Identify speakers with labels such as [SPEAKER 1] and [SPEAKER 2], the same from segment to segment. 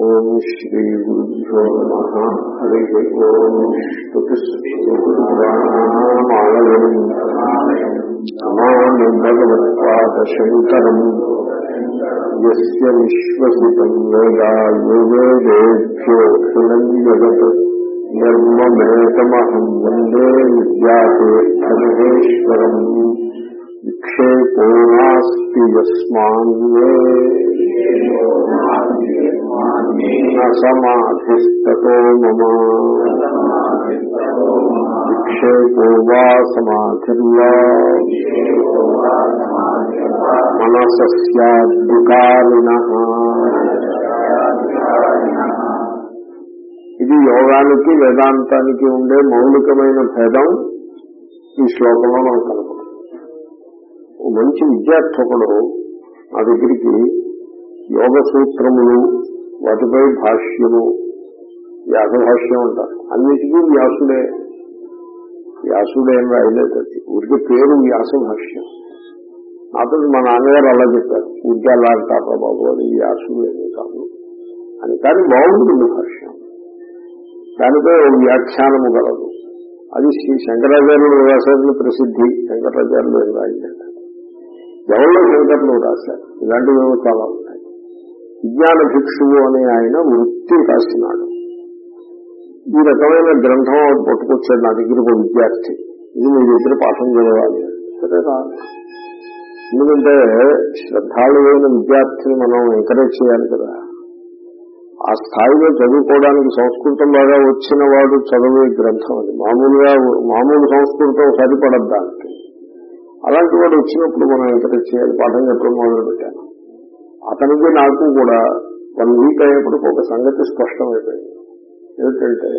[SPEAKER 1] ఓం శ్రీ గురుభ్యో నమ హరి ఓం స్తుతిస్మృతిపురాణామాలయం నమామి భగవత్పాదశంకరం యస్య విశ్వసితం వేదా యోగేభ్యోఖిలం జగత్ నిర్మమేతమహం వందే విద్యాపీఠమహేశ్వరం విక్షేపో నాస్తి యస్మాన్వే సమాధిస్తతో మమ వా సమాధిర్వా మనసస్యాద్వికారిణ ఇది యోగానికి వేదాంతానికి ఉండే మౌలికమైన భేదం ఈ శ్లోకంలో మనకు కనపడుతుంది. మంచి విద్యార్థి ఒకడు నా దగ్గరికి యోగ సూత్రములు వాటిపై భాష్యము వ్యాస భాష్యం అంటారు. అన్నిటికీ వ్యాసుడే వ్యాసుడే అని రాయలేదు అది ఊరికి పేరు వ్యాస భాష్యం నాతో మా నాన్నగారు అలా చెప్పారు ఊరికే అలా అంటారా బాబు అది వ్యాసుడు కాదు. అని. కానీ బాగుంటుంది భాష్యం. దానిపై వ్యాఖ్యానము కలదు అది శ్రీ శంకరాచార్యులు రాశారని ప్రసిద్ధి. శంకరాచార్యులు ఏం రాయలేదు. ఎవరిలో శంకర్లు రాశారు. ఇలాంటివి ఏమో చాలా ఉన్నాయి. విజ్ఞాన భిక్షువు అనే ఆయన వృత్తి రాసినాడు ఈ రకమైన గ్రంథం పట్టుకొచ్చాడు నా దగ్గర ఒక విద్యార్థి. ఇది మీ దగ్గర పాఠం చదవాలి. సరే రాదు ఎందుకంటే శ్రద్ధాళువైన విద్యార్థిని మనం ఎంకరేజ్ చేయాలి కదా. ఆ స్థాయిలో చదువుకోవడానికి సంస్కృతం బాగా వచ్చిన వాడు చదివే గ్రంథం అది. మామూలుగా మామూలు సంస్కృతం సరిపడద్దానికి అలాంటి వాడు వచ్చినప్పుడు మనం ఎంకరేజ్ చేయాలి. పాఠం చెప్పడం మొదలు పెట్టాను అతనికి నాకు కూడా వన్ వీక్ అయ్యేప్పటికి ఒక సంగతి స్పష్టమైపోయింది. ఏమిటంటే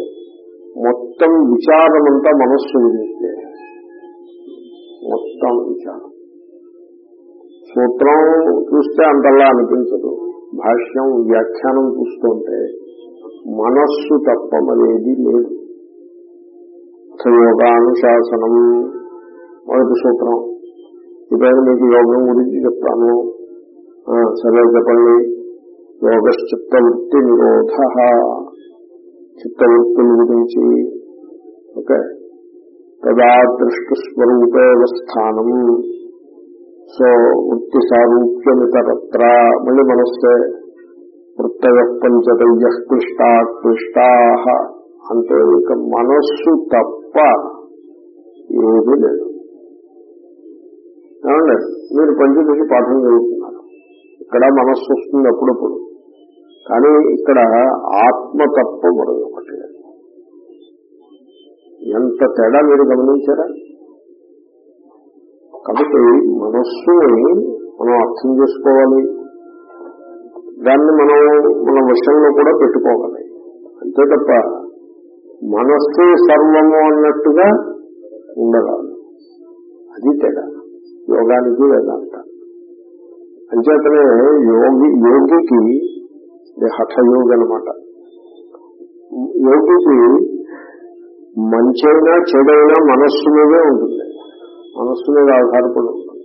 [SPEAKER 1] మొత్తం విచారమంతా మనస్సు గురించే మొత్తం విచారం. సూత్రం చూస్తే అంతలా అనిపించదు. భాష్యం వ్యాఖ్యానం చూస్తుంటే మనస్సు తప్ప మరేది లేదు. యోగానుశాసనం మొదటి సూత్రం. ఇప్పుడైనా మీకు యోగం గురించి చెప్తాను. సరే చెప్పండి. యోగశ్చిత్తవృత్తి నిరోధ చిత్తవృత్తుల గురించి. ఓకే. తదా దృష్టిస్వరూపే స్థానం. సో వృత్తి సారూప్యమితరత్ర. మళ్ళీ మనస్తే. వృత్తయ పంచదయ్య క్లిష్టా క్లిష్టా అంటే ఇక మనస్సు తప్ప ఏమీ లేదు. ఏమండి? మీరు పంచదశి పాఠం చదువుతున్నారు. ఇక్కడ మనస్సు వస్తుంది అప్పుడప్పుడు. కానీ ఇక్కడ ఆత్మ తప్ప మరొకటి ఎంత తేడా మీరు గమనించారా? కాబట్టి మనస్సుని మనం అర్థం చేసుకోవాలి. దాన్ని మనం మన విషయంలో కూడా పెట్టుకోవాలి. అంతే తప్ప మనస్సు సర్వము అన్నట్టుగా ఉండరాదు. అది తేడా. యోగానికి వేదాంత. అంచేతనే యోగి యోగికి హఠయోగి అనమాట యోగికి మంచైనా చెడైనా మనస్సు మీదే ఉంటుంది. మనస్సు మీద ఆధారపడి ఉంటుంది.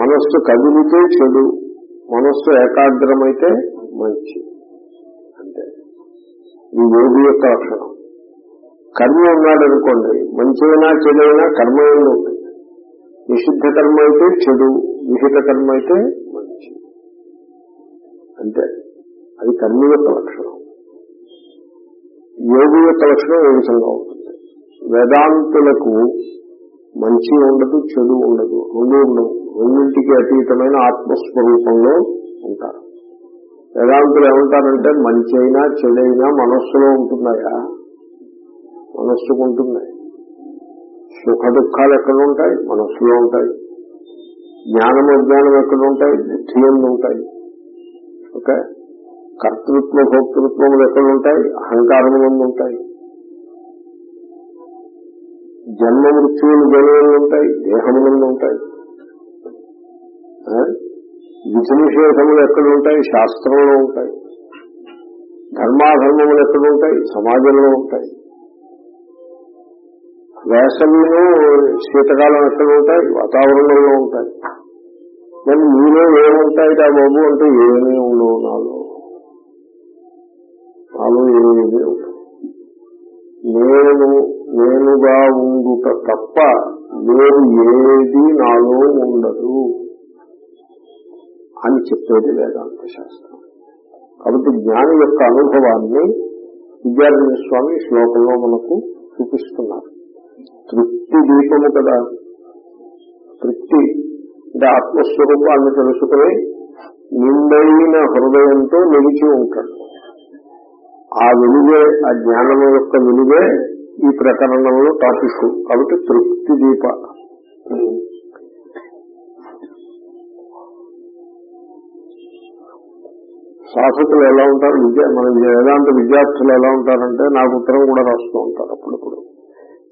[SPEAKER 1] మనస్సు కదిలితే చెడు మనస్సు ఏకాగ్రమైతే మంచి. అంటే ఈ యోగి యొక్క లక్షణం. కర్మ ఉన్నాడనుకోండి మంచైనా చెడైనా కర్మ ఏమి ఉంటుంది నిషిద్ధ కర్మ అయితే చెడు. విహిత కర్మ అయితే మంచి అంటే అది కర్మ యొక్క లక్షణం. యోగి యొక్క లక్షణం ఏ విధంగా ఉంటుంది? వేదాంతులకు మంచి ఉండదు చెడు ఉండదు రెండు ఉండవు. రెండింటికి అతీతమైన ఆత్మస్వరూపంలో ఉంటారు. వేదాంతులు ఏమంటారంటే మంచి అయినా చెడైనా మనస్సులో ఉంటున్నాయా? మనస్సుకు ఉంటున్నాయి. సుఖ దుఃఖాలు ఎక్కడ ఉంటాయి? మనస్సులో ఉంటాయి. జ్ఞానం అజ్ఞానం ఎక్కడ ఉంటాయి. బుద్ధి ఎందు ఉంటాయి ఓకే? కర్తృత్వ భోక్తృత్వములు ఎక్కడ ఉంటాయి అహంకారములందు ఉంటాయి. జన్మ మృత్యువులు జనులు ఉంటాయి. దేహములందు ఉంటాయి. విధి నిషేధములు ఎక్కడ ఉంటాయి శాస్త్రంలో ఉంటాయి. ధర్మాధర్మములు ఎక్కడ ఉంటాయి సమాజంలో ఉంటాయి. వేసవిలో శీతకాలం ఎక్కడ ఉంటాయి? వాతావరణంలో ఉంటాయి. మరి మీలో ఏముంటాయి రా బాబు? అంటే ఏమీ ఉండవు నాలో. నాలో ఏమీ నేను నేనుగా ఉండుట తప్ప వేరు ఏది నాలో ఉండదు అని చెప్పేది వేదాంత శాస్త్రం. కాబట్టి జ్ఞాని యొక్క అనుభవాన్ని విద్యార్థి స్వామి శ్లోకంలో మనకు చూపిస్తున్నారు. తృప్తి దీపము కదా. తృప్తి అంటే ఆత్మస్వరూపాన్ని తెలుసుకుని నిండైన హృదయంతో నిలిచి ఉంటాడు. ఆ వెలుగే ఆ జ్ఞానం యొక్క వెలుగే ఈ ప్రకరణంలో టాపిక్ కాబట్టి తృప్తి దీప. సాధకులు ఎలా ఉంటారు? విద్య మన వేదాంత విద్యార్థులు ఎలా ఉంటారంటే నాకు ఉత్తరం కూడా రాస్తూ ఉంటారు అప్పుడప్పుడు.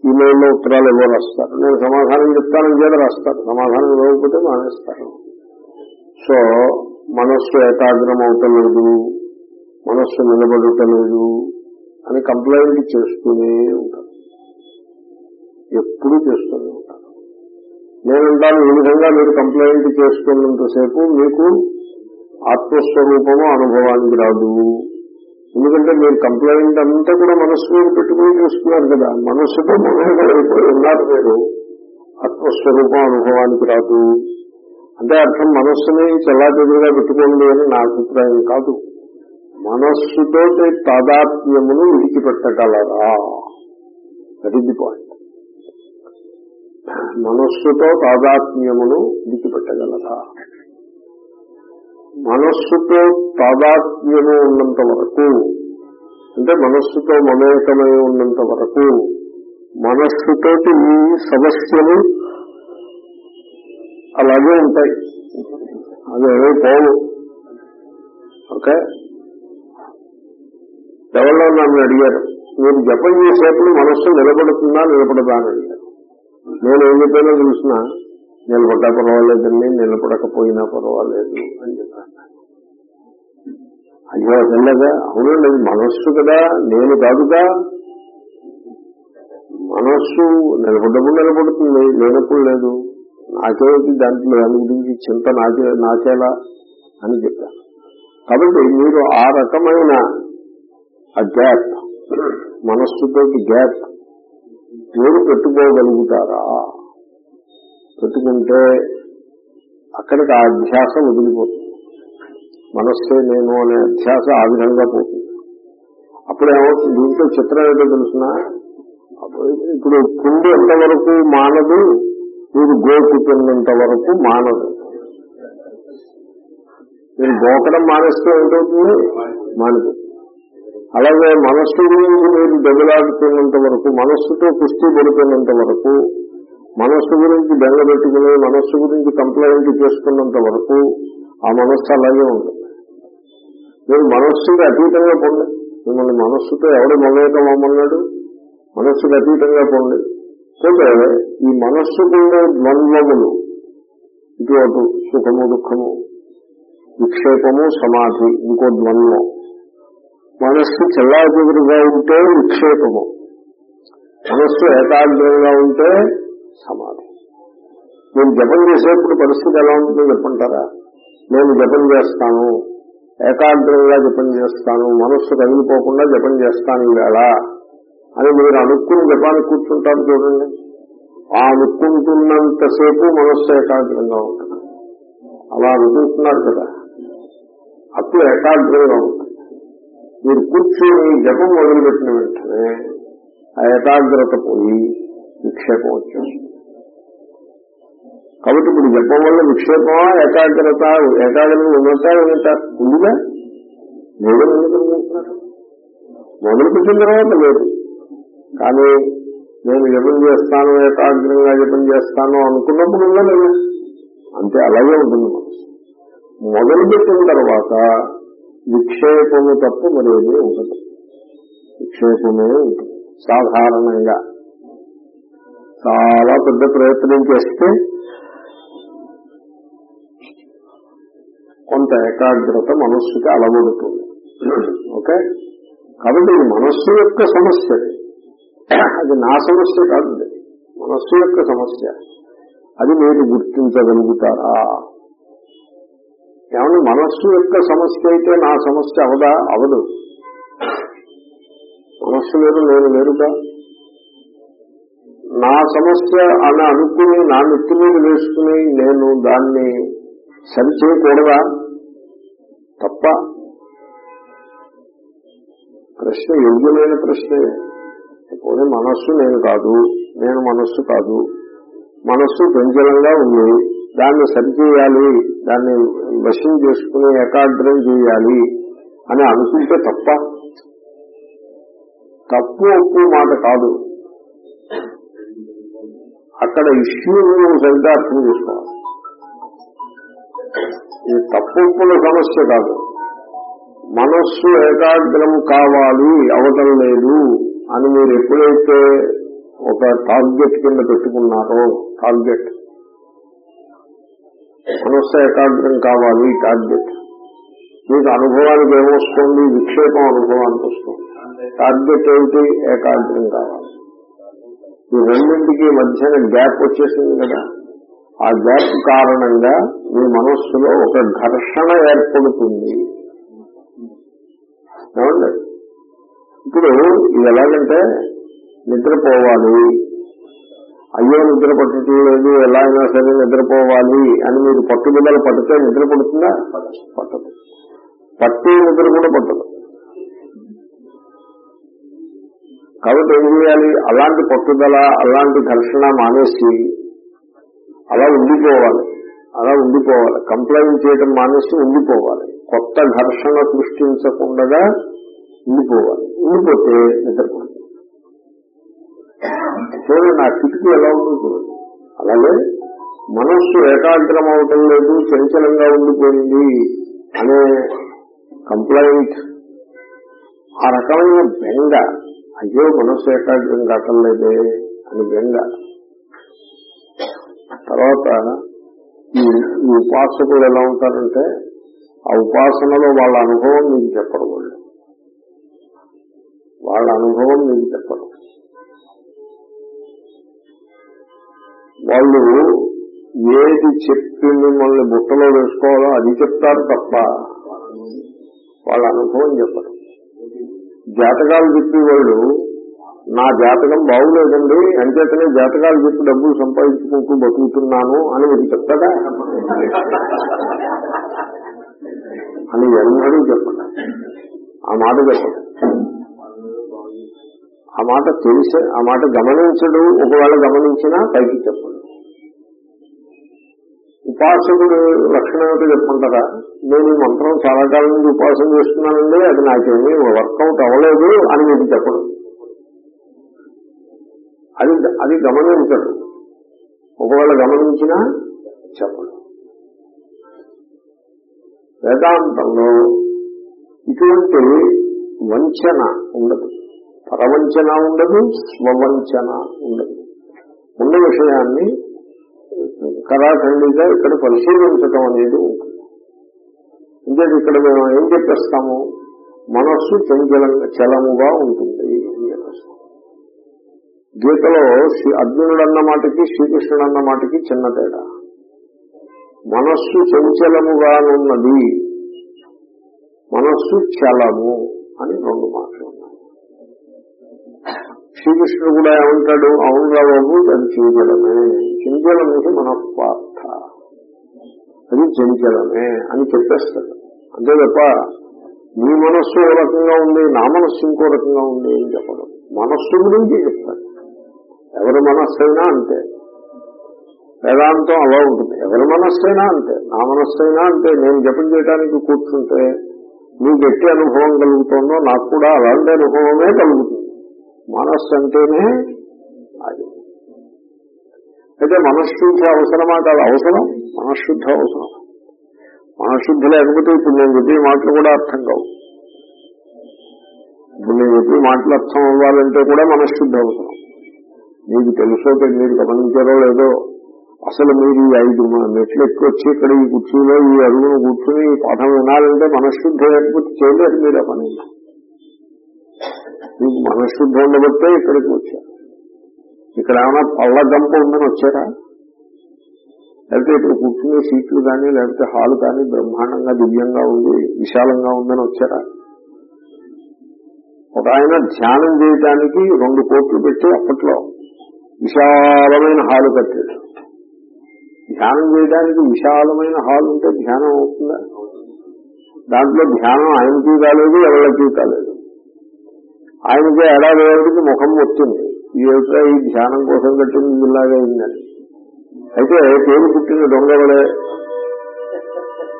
[SPEAKER 1] ఈమెయిల్లో ఉత్తరాలు ఎవరు రాస్తారు. నేను సమాధానం చెప్తానని చేత రాస్తారు. సమాధానం ఇవ్వకపోతే మానేస్తారు. సో మనస్సు ఏకాగ్రం అవుతలేదు మనస్సు నిలబడటలేదు అని కంప్లైంట్ చేస్తూనే ఉంటారు. ఎప్పుడూ చేస్తూనే ఉంటారు. నేనంటాను ఈ విధంగా మీరు కంప్లైంట్ చేస్తున్నంతసేపు మీకు ఆత్మస్వరూపము అనుభవానికి రాదు. ఎందుకంటే మీరు కంప్లైంట్ అంతా కూడా మనస్సు మీద పెట్టుకుని చూస్తున్నారు కదా. మనస్సుతో మనోహరైపోయి ఉన్నారు మీరు. ఆత్మస్వరూపం అనుభవానికి రాదు. అంటే అర్థం మనస్సుని చెల్లాచెదురుగా పెట్టుకోండి అని నా అభిప్రాయం కాదు. మనస్సుతో తాదాత్మ్యమును విడిచిపెట్టగలరా? దట్ ఈస్ ది పాయింట్ మనస్సుతో తాదాత్మ్యమును విడిచిపెట్టగలరా? మనస్సుతో తాదాత్మ్యము ఉన్నంత వరకు అంటే మనస్సుతో మమేకమై ఉన్నంత వరకు మనస్సుతోటి ఈ సమస్యలు అలాగే ఉంటాయి. అదే పోవు. ఓకే? ఎవరో నన్ను అడిగారు మీరు జపం చేసేప్పుడు మనస్సు నిలబడుతుందా నిలబడదా? అని అడిగారు. నేను ఏం చెప్పానో చూసినా నిలబడ్డా పర్వాలేదండి నిలబడకపోయినా పర్వాలేదు అని అయ్యో వెళ్ళగా అవునండి అది మనస్సు కదా నేను కాదుగా. మనస్సు నిలబడ్డప్పుడు నిలబడుతుంది లేనప్పుడు లేదు. నాకేమిటి దాంట్లో దాని గురించి చింత నాకే నాకేలా అని చెప్పాను కాబట్టి మీరు ఆ రకమైన ఆ గ్యాప్ మనస్సుతో గ్యాప్ మీరు పెట్టుకోగలుగుతారా? పెట్టుకుంటే అక్కడికి ఆ అధ్యాసం వదిలిపోతుంది. మనస్సే నేను అనే అధ్యాస ఆ విధంగా పోతుంది. అప్పుడు ఏమవుతుంది? దీంట్లో చిత్రం ఏంటో తెలిసిన? ఇప్పుడు కుండి ఎంతవరకు మానదు? మీరు గోకుతున్నంత వరకు మానదు. మీరు గోకడం మానేస్తే ఏంటవుతుంది మానదు. అలాగే మనస్సు గురించి మీరు దెబ్బలాడుతున్నంత వరకు మనస్సుతో కుస్తీ పడుతున్నంత వరకు మనస్సు గురించి బెంగ పెట్టుకుని మనస్సు గురించి కంప్లైంట్ చేసుకున్నంత వరకు ఆ మనస్సు అలాగే ఉంటుంది. మీరు మనస్సుకి అతీతంగా పొంది మిమ్మల్ని మనస్సుతో ఎవడు మమేకం అమ్మన్నాడు మనస్సుకి అతీతంగా పొంది పోతే ఈ మనస్సుకున్న ద్వంద్వములు. ఇటు అటు సుఖము దుఃఖము. విక్షేపము సమాధి ఇంకో ద్వంద్వం. మనస్సు చెల్లాచెదురుగా ఉంటే విక్షేపము. మనస్సు ఏకాగ్రంగా ఉంటే సమాధి. నేను జపం చేసేప్పుడు పరిస్థితి ఎలా ఉంటుందో చెప్పంటారా? నేను జపం చేస్తాను. ఏకాగ్రంగా జపం చేస్తాను మనస్సు కదిలిపోకుండా జపం చేస్తాను ఈవేళ అని మీరు అనుకుని జపానికి కూర్చుంటారు చూడండి. ఆ అనుకుంటున్నంతసేపు మనస్సు ఏకాగ్రంగా ఉంటుంది. అలా అనుకుంటున్నారు కదా. అప్పుడు ఏకాగ్రంగా ఉంటుంది. మీరు కూర్చొని జపం మొదలుపెట్టిన వెంటనే ఆ ఏకాగ్రత పోయి విక్షేపం వచ్చేస్తుంది. కాబట్టి ఇప్పుడు జపం వల్ల విక్షేపమా ఏకాగ్రత ఏకాగ్రత ఉండటా ఉన్నట్టా ఉందిగా లేదని మొదలు పెట్టిన తర్వాత లేదు. కానీ నేను జపం చేస్తాను ఏకాగ్రంగా జపం చేస్తాను అనుకున్నప్పుడు ఉందా లేదా. అంతే అలాగే ఉంటుంది మొదలు పెట్టిన తర్వాత విక్షేపము తప్ప మరేమీ ఉండదు. విక్షేపమే ఉంటుంది సాధారణంగా. చాలా పెద్ద ప్రయత్నం చేస్తే కొంత ఏకాగ్రత మనస్సుకి అలవడుతుంది. ఓకే? కాబట్టి ఇది మనస్సు యొక్క సమస్య. అది నా సమస్య కాదు మనస్సు యొక్క సమస్య. అది మీరు గుర్తించగలుగుతారా? ఏమన్నా మనస్సు యొక్క సమస్య అయితే నా సమస్య అవదా? అవదు. మనస్సు వేరు నేను వేరుగా నా సమస్య అని అనుకుని నా నెత్తి మీద వేసుకుని నేను దాన్ని సరిచేయకూడదా తప్ప ప్రశ్న యోగ్యమైన ప్రశ్నే. పోనీ మనస్సు నేను కాదు నేను మనస్సు కాదు. మనస్సు పెంచలంగా ఉంది. దాన్ని సరిచేయాలి దాన్ని వశం చేసుకుని ఏకాగ్రం చేయాలి అని అనుకుంటే తప్ప. తప్పు ఒప్పు మాట కాదు. అక్కడ ఇష్యూ నువ్వు సరిగ్గా అర్థం చేసుకోవాలి. ఇది తప్పుల సమస్య కాదు. మనస్సు ఏకాగ్రం కావాలి అవటం లేదు అని మీరు ఎప్పుడైతే ఒక టార్గెట్ కింద పెట్టుకున్నారో టార్గెట్ మనస్సు ఏకాగ్రం కావాలి టార్గెట్ మీకు అనుభవానికి ఏమొస్తుంది? విక్షేపం అనుభవానికి వస్తుంది. టార్గెట్ ఏమిటి? ఏకాగ్రం కావాలి. ఈ రెండింటికి మధ్యన గ్యాప్ వచ్చేసింది కదా. ఆ గ్యాప్ కారణంగా మీ మనస్సులో ఒక ఘర్షణ ఏర్పడుతుంది. ఏమండి? ఇప్పుడు ఇది ఎలాగంటే నిద్రపోవాలి. అయ్యో నిద్ర పట్టడం లేదు ఎలా అయినా సరే నిద్రపోవాలి అని మీరు పట్టుదల పడితే నిద్ర పడుతుందా? పట్టదు. పట్టి నిద్ర కూడా పట్టదు. కాబట్టి ఏం చేయాలి? అలాంటి పట్టుదల అలాంటి ఘర్షణ మానేసి అలా ఉండిపోవాలి. అలా ఉండిపోవాలి. కంప్లైంట్ చేయడం మానేసి ఉండిపోవాలి. కొత్త ఘర్షణ సృష్టించకుండా ఉండిపోవాలి. ఉండిపోతే నిద్రపోతుంది. చూడండి నా కిటికీ ఎలా ఉంది అలాగే మనస్సు ఏకాగ్రం అవటం లేదు చంచలంగా ఉండిపోయింది అనే కంప్లైంట్ ఆ రకమైన బెంగ అయ్యో మనస్సు ఏకాగ్రం కాకలేదే లేదే అని బెంగ. తర్వాత ఈ ఈ ఉపాసకులు ఎలా ఉంటారంటే ఆ ఉపాసనలో వాళ్ళ అనుభవం మీకు చెప్పరు వాళ్ళు వాళ్ళ అనుభవం మీకు చెప్పరు వాళ్ళు ఏది చెప్పి మిమ్మల్ని బుట్టలో వేసుకోవాలో అది చెప్తారు తప్ప వాళ్ళ అనుభవం చెప్పరు. జాతకాలు చెప్పేవాళ్ళు నా జాతకం బాగులేదండి అంచేతనే జాతకాలు చెప్పి డబ్బులు సంపాదించుకుంటూ బతుకుతున్నాను అని మీరు చెప్తాడా అని ఎన్నడూ చెప్పండి ఆ మాట చెప్పండి ఆ మాట తెలిసే ఆ మాట గమనించడు ఒకవేళ గమనించినా పైకి చెప్పండి. ఉపాసకుడు లక్షణం ఏమిటో చెప్పుకుంటారా? నేను ఈ మంత్రం చాలా కాలం నుంచి ఉపాసన చేస్తున్నానండి అది నాకేమీ వర్కౌట్ అవ్వలేదు అని మీకు చెప్పడం అది అది గమనించడు. ఒకవేళ గమనించినా చెప్పడు. వేదాంతంలో ఇటువంటి వంచన ఉండదు. పరవంచన ఉండదు స్వవంచన ఉండదు. ఉన్న విషయాన్ని కరాఖండిగా ఇక్కడ పరిశీలించటం అనేది ఉంటుంది. అంటే ఇక్కడ మేము ఏం చెప్పేస్తాము? మనస్సు చంచలంగా చలముగా ఉంటుంది. గీతలో శ్రీ అర్జునుడు అన్న మాటకి శ్రీకృష్ణుడు అన్న మాటకి చిన్న తేడా. మనస్సు చంచలముగానున్నది మనస్సు చలము అని రెండు మాటలు ఉన్నాయి. శ్రీకృష్ణుడు కూడా ఏమంటాడు? అవునురా బాబు అది చంచలమే. చంచలమే మనస్పార్థ అది చంచలమే అని చెప్పేస్తాడు. అంతే తప్ప మీ మనస్సు ఓ రకంగా ఉంది నా మనస్సు ఇంకో రకంగా ఉంది అని చెప్పడం. మనస్సు గురించి చెప్తాడు. ఎవరి మనస్సు అయినా అంతే. వేదాంతం అలా ఉంటుంది ఎవరి మనస్సు అయినా అంతే. నా మనస్సు అయినా అంతే. నేను జపం చేయడానికి కూర్చుంటే మీకు ఎట్టి అనుభవం కలుగుతుందో నాకు కూడా అలాంటి అనుభవమే కలుగుతుంది. మనస్సు అంటేనే అది. అయితే మనశ్శుద్ధి అవసరమా కాదు? అవసరం. మనశ్శుద్ధి అవసరం. మనశ్శుద్ధి లేకపోతే ఇప్పుడు నేను చెప్పే మాటలు కూడా అర్థం కావు. ఇప్పుడు నేను చెప్పే మాటలు అర్థం అవ్వాలంటే కూడా మనశ్శుద్ధి అవసరం. మీకు తెలుసో మీరు గమనించారో లేదో అసలు మీరు ఈ ఐదు మెట్లు ఎక్కువ వచ్చి ఇక్కడ ఈ కుర్చీలో ఈ అడుగును కూర్చుని ఈ పాఠం వినాలంటే మనశ్శుద్ధి లేకపోతే చేయలేదు మీరు ఆ పని. మీకు మనశ్శుద్ధి ఉండబట్టే ఇక్కడికి వచ్చారు. ఇక్కడ ఏమైనా పళ్ళ గంప ఉందని వచ్చారా? లేకపోతే ఇక్కడ కూర్చునే సీట్లు కానీ లేకపోతే హాల్ కానీ బ్రహ్మాండంగా దివ్యంగా ఉంది విశాలంగా ఉందని వచ్చారా? ఒక ఆయన ధ్యానం చేయడానికి రెండు కోట్లు పెట్టి అప్పట్లో విశాలమైన హాలు కట్టాడు ధ్యానం చేయడానికి విశాలమైన హాల్ ఉంటే ధ్యానం అవుతుందా? దాంట్లో ధ్యానం ఆయనకి కాలేదు ఎవరికి కాలేదు. ఆయనకి ఏడాది ఏడాదికి ముఖం వచ్చింది ఈ ఏమిటో ఈ ధ్యానం కోసం కట్టింది ఇలాగే ఉందని. అయితే పేరు పుట్టిన దొంగవడే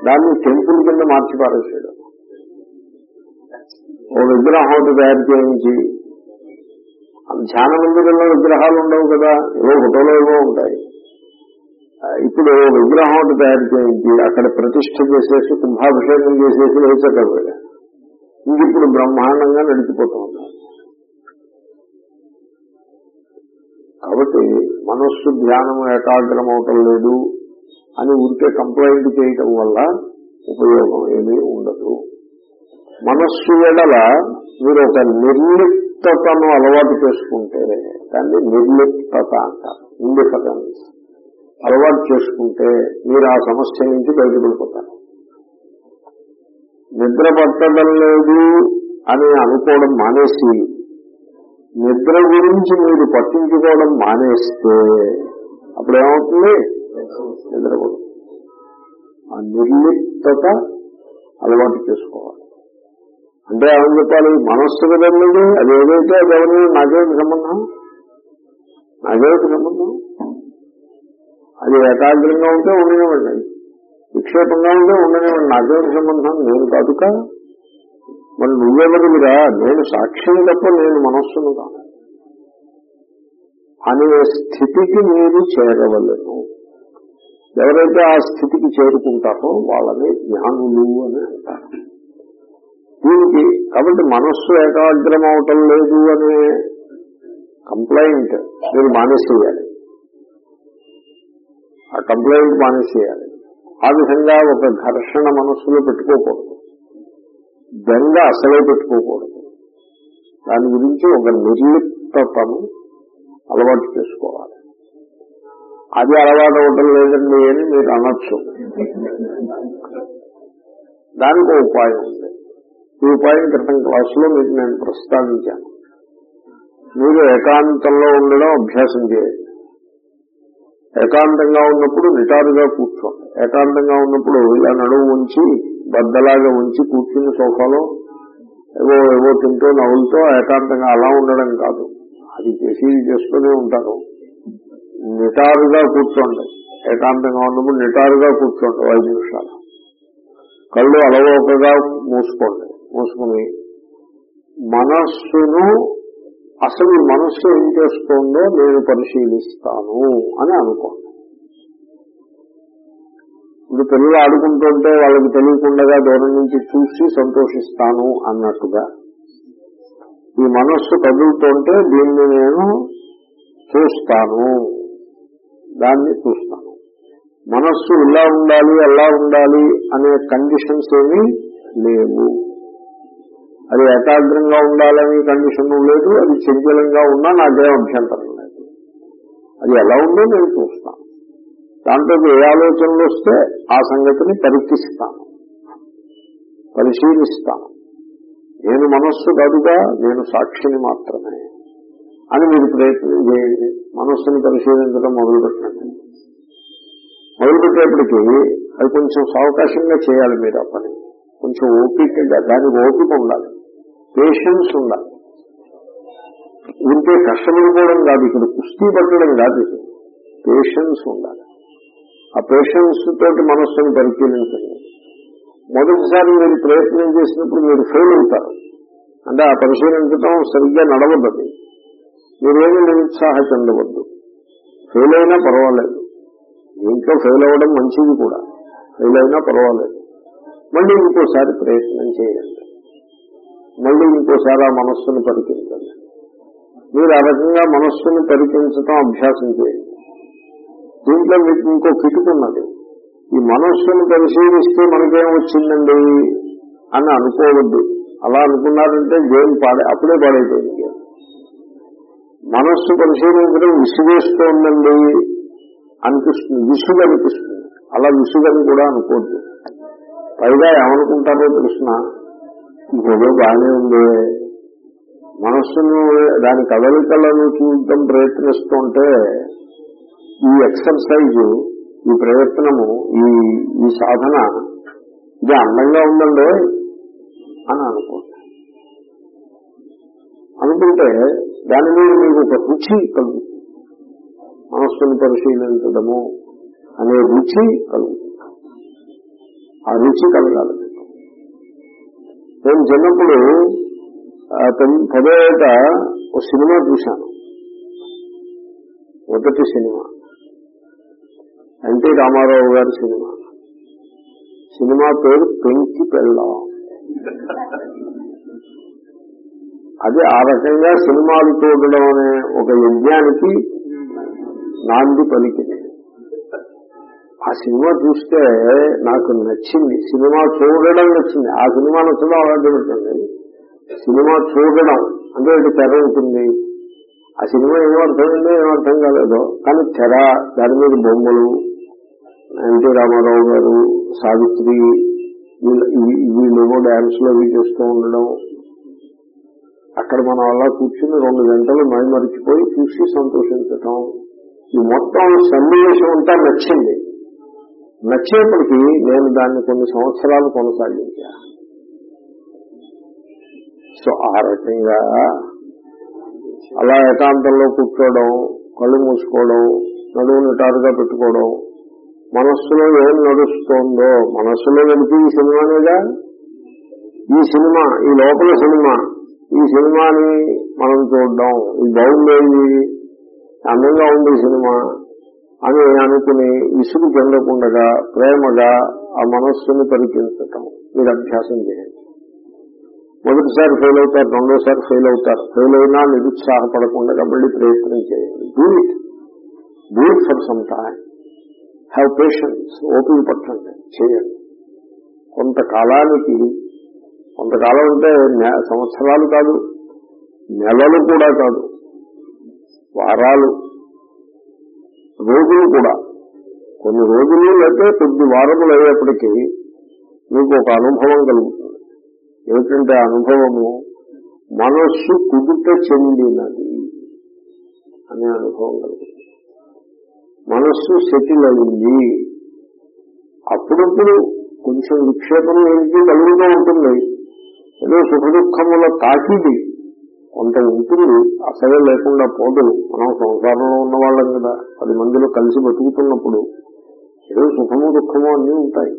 [SPEAKER 1] దాన్ని టెంపుల్ కింద మార్చి పారేసాడు ఓ విగ్రహం తయారు చేయించి ధ్యాన మందిరంలో విగ్రహాలు ఉండవు కదా. ఏవో ఫోటోలో ఏవో ఉంటాయి. ఇప్పుడు విగ్రహం ఒకటి తయారు చేయించి అక్కడ ప్రతిష్ట చేసేసి కుంభాభిషేకం చేసేసి వేసకపోయా ఇది ఇప్పుడు బ్రహ్మాండంగా నడిచిపోతూ ఉంటారు కాబట్టి మనస్సు ధ్యానం ఏకాగ్రం అవటం లేదు అని ఊరికే కంప్లైంట్ చేయటం వల్ల ఉపయోగం ఏమీ ఉండదు. మనస్సు ఎడల మీరు ఒక నిర్లిప్తతను అలవాటు చేసుకుంటే దాన్ని నిర్లిప్తత అంటారు ఇండిఫరెన్స్ అలవాటు చేసుకుంటే మీరు ఆ సమస్య నుంచి బయటపడిపోతారు. నిద్ర పట్టడం లేదు అని అనుకోవడం మానేసి నిద్ర గురించి మీరు పట్టించుకోవడం మానేస్తే అప్పుడేమవుతుంది నిద్రపోదు ఆ నిర్లిప్తత అలవాటు చేసుకోవాలి. అంటే ఏమని చెప్పాలి? మనస్సు కదండి అది ఏదైతే అది ఎవరి నాకేమిటి సంబంధం. నాకేమిటి సంబంధం. అది ఏకాగ్రంగా ఉంటే ఉండనివ్వండి. విక్షేపంగా ఉంటే ఉండనివ్వండి. నాకేమిటి సంబంధం. నేను కాదుక. మరి నువ్వెవరివిరా నేను సాక్షిని తప్ప నేను మనస్సును కాను అనే స్థితికి మీరు చేరవలను. ఎవరైతే ఆ స్థితికి చేరుకుంటారో వాళ్ళని జ్ఞానులు అని అంటారు. దీనికి కాబట్టి మనస్సు ఏకాగ్రం అవటం లేదు అనే కంప్లైంట్ మీరు మానేసేయాలి. ఆ కంప్లైంట్ మానేసేయాలి. ఆ విధంగా ఒక ఘర్షణ మనస్సులో పెట్టుకోకూడదు. బెంగ అసలే పెట్టుకోకూడదు. దాని గురించి ఒక నిర్లిప్తతను అలవాటు చేసుకోవాలి. అది అలవాటు అవటం లేదండి అని మీరు అనొచ్చు. దానికి ఒక ఉపాయం ఉంది. ఈ క్రితం క్లాసులో మీకు నేను ప్రస్తావించాను. మీరు ఏకాంతంలో ఉండడం అభ్యాసం చేయండి. ఏకాంతంగా ఉన్నప్పుడు నిటారుగా కూర్చోండి. ఏకాంతంగా ఉన్నప్పుడు ఇలా నడువు ఉంచి బద్దలాగా ఉంచి కూర్చుని సోఫాలో ఏవో ఏవో తింటూ నవ్వులతో ఏకాంతంగా అలా ఉండడం కాదు. అది చేసి చేస్తూనే ఉంటారు నిటారుగా కూర్చోండి. ఏకాంతంగా ఉన్నప్పుడు నిటారుగా కూర్చోండి. ఐదు నిమిషాలు. కళ్ళు అలవోకగా మూసుకోండి. మూసుకుని మనస్సును అసలు మనస్సు ఏం చేస్తుందో నేను పరిశీలిస్తాను అని అనుకోండి. ఇప్పుడు పిల్లలు ఆడుకుంటుంటే వాళ్ళకి తెలియకుండా దూరం నుంచి చూసి సంతోషిస్తాను అన్నట్టుగా ఈ మనస్సు కదులుతుంటే దీన్ని నేను చూస్తాను. దాన్ని చూస్తాను. మనస్సు ఇలా ఉండాలి అలా ఉండాలి అనే కండిషన్స్ ఏమీ లేవు. అది ఏకాగ్రంగా ఉండాలని కండిషన్ లేదు అది చంచలంగా ఉన్నా నాకే అభ్యంతరం లేదు. అది ఎలా ఉందో నేను చూస్తాను. దాంట్లో ఏ ఆలోచనలు వస్తే ఆ సంగతిని పరీక్షిస్తాను పరిశీలిస్తాను. నేను మనస్సు కాదుగా నేను సాక్షిని మాత్రమే అని మీరు ప్రయత్నం చేయండి. మనస్సుని పరిశీలించడం మొదలుపెట్టండి. మొదలుపెట్టేప్పటికీ అది కొంచెం సావకాశంగా చేయాలి మీరు ఆ పని. కొంచెం ఓపికగా దానికి ఓపిక ఉండాలి. పేషెన్స్ ఉండాలి ఉంటే కష్టపడిపోవడం కాదు ఇక్కడ కుస్తీ పట్టడం కాదు. పేషెన్స్ ఉండాలి. ఆ పేషెన్స్ తోటి మనస్సును పరిశీలించండి. మొదటిసారి మీరు ప్రయత్నం చేసినప్పుడు మీరు ఫెయిల్ అవుతారు. అంటే ఆ పరిశీలించడం సరిగ్గా నడవద్దు. మీరేమీ నిరుత్సాహ చెందవద్దు. ఫెయిల్ అయినా పర్వాలేదు. ఇంట్లో ఫెయిల్ అవ్వడం మంచిది కూడా. ఫెయిల్ అయినా పర్వాలేదు. మళ్ళీ ఇంకోసారి ప్రయత్నం చేయండి. మళ్ళీ ఇంకోసారి ఆ మనస్సును పరికించండి. మీరు ఆ రకంగా మనస్సును పరికించడం అభ్యాసం చేయండి. దీంట్లో మీకు ఇంకో కిటుకున్నది ఈ మనస్సును పరిశీలిస్తే మనకేం వచ్చిందండి అని అనుకోవద్దు. అలా అనుకున్నారంటే గేమ్ పాడే అప్పుడే పాడైపోయింది. మనస్సు పరిశీలించడం విసుగేస్తోందండి అనిపిస్తుంది. విసుగు అనిపిస్తుంది అలా విసుగని కూడా అనుకోవద్దు. పైగా ఏమనుకుంటారో తెలిసిన ఇదేదో బాగానే ఉంది. మనస్సును దాని కదలికలను చూడటం ప్రయత్నిస్తుంటే ఈ ఎక్సర్సైజ్ ఈ ప్రయత్నము ఈ ఈ సాధన ఇది అందంగా ఉందండి అని అనుకోండి. అనుకుంటే దాని మీద మీకు ఒక రుచి కలుగుతుంది. మనస్సును పరిశీలించడము అనే రుచి కలుగుతుంది. ఆ రుచి కలగాలి. నేను చిన్నప్పుడు పదేట ఒక సినిమా చూశాను. మొదటి సినిమా. ఎన్టీ రామారావు గారి సినిమా. సినిమా పేరు పెంకి పెళ్ళాం. అది ఆ రకంగా సినిమాలు చూడడం అనే ఒక యజ్ఞానికి నాంది పలికింది. ఆ సినిమా చూస్తే నాకు నచ్చింది. సినిమా చూడడం నచ్చింది. ఆ సినిమా నచ్చడం అలాంటి పెట్టండి సినిమా చూడడం అంటే ఇది తెర ఉంటుంది. ఆ సినిమా ఏమర్థమైందో ఏమర్థం కాలేదో. కానీ తెర దాని మీద బొమ్మలు ఎన్టీ రామారావు గారు సావిత్రి వీళ్ళేమో డ్యాన్స్లో అవి చేస్తూ ఉండడం. అక్కడ మనం అలా కూర్చుని రెండు గంటలు మైమరిచిపోయి చూసి సంతోషించటం. ఈ మొత్తం సన్నివేశం అంతా నచ్చింది. నచ్చేప్పటికీ నేను దాన్ని కొన్ని సంవత్సరాలు కొనసాగించా. సో ఆ రకంగా అలా ఏకాంతంలో కూర్చోవడం కళ్ళు మూసుకోవడం నడువు నిటారుగా పెట్టుకోవడం మనస్సులో ఏం నడుస్తోందో మనస్సులో వెళితే ఈ సినిమానేగా ఈ సినిమా ఈ లోపల సినిమా ఈ సినిమాని మనం చూడడం ఇది బాగుండేది అందంగా ఉంది సినిమా. అని అనుకుని విసుగు చెందకుండా ప్రేమగా ఆ మనస్సుని పరిచయించటం మీరు అభ్యాసం చేయండి. మొదటిసారి ఫెయిల్ అవుతారు రెండోసారి ఫెయిల్ అవుతారు. ఫెయిల్ అయినా నిరుత్సాహపడకుండా మళ్ళీ ప్రయత్నం చేయండి. Do it do it for some time have patience ఓపిక పట్టండి. చేయండి. కొంతకాలానికి కొంతకాలం అంటే సంవత్సరాలు కాదు నెలలు కూడా కాదు వారాలు. రోజులు కూడా. కొన్ని రోజులు లేకపోతే కొద్ది వారములు అయ్యేప్పటికీ మీకు ఒక అనుభవం కలుగుతుంది. ఏమిటంటే అనుభవము మనస్సు కుదుట చెందినది అనే అనుభవం కలుగుతుంది. మనస్సు సెటిల్ అయింది. అప్పుడప్పుడు కొంచెం విక్షేపం ఏంటి కలుగుతూ ఉంటుంది. ఏదో సుఖ దుఃఖముల తాకిది కొంత ఉంటుంది. అసలే లేకుండా పోదు. మనం సంసారంలో ఉన్న వాళ్ళం కదా. పది మందిలో కలిసి బతుకుతున్నప్పుడు ఏదో సుఖము దుఃఖము అన్నీ ఉంటాయి.